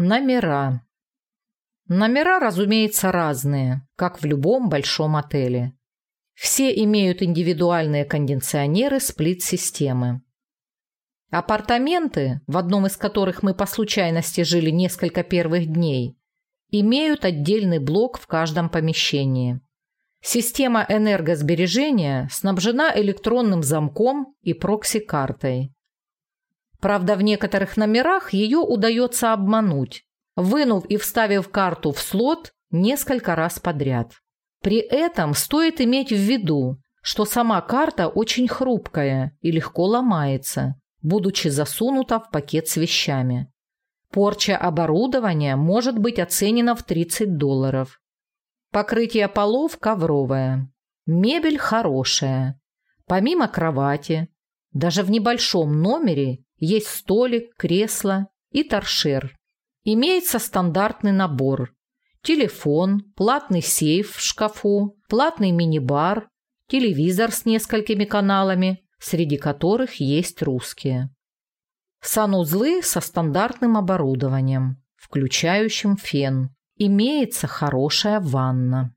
Номера. Номера, разумеется, разные, как в любом большом отеле. Все имеют индивидуальные кондиционеры сплит-системы. Апартаменты, в одном из которых мы по случайности жили несколько первых дней, имеют отдельный блок в каждом помещении. Система энергосбережения снабжена электронным замком и прокси-картой. Правда, в некоторых номерах ее удается обмануть, вынув и вставив карту в слот несколько раз подряд. При этом стоит иметь в виду, что сама карта очень хрупкая и легко ломается, будучи засунута в пакет с вещами. Порча оборудования может быть оценена в 30 долларов. Покрытие полов ковровое. Мебель хорошая. Помимо кровати, даже в небольшом номере есть столик, кресло и торшер. Имеется стандартный набор. Телефон, платный сейф в шкафу, платный мини-бар, телевизор с несколькими каналами, среди которых есть русские. Санузлы со стандартным оборудованием, включающим фен. Имеется хорошая ванна.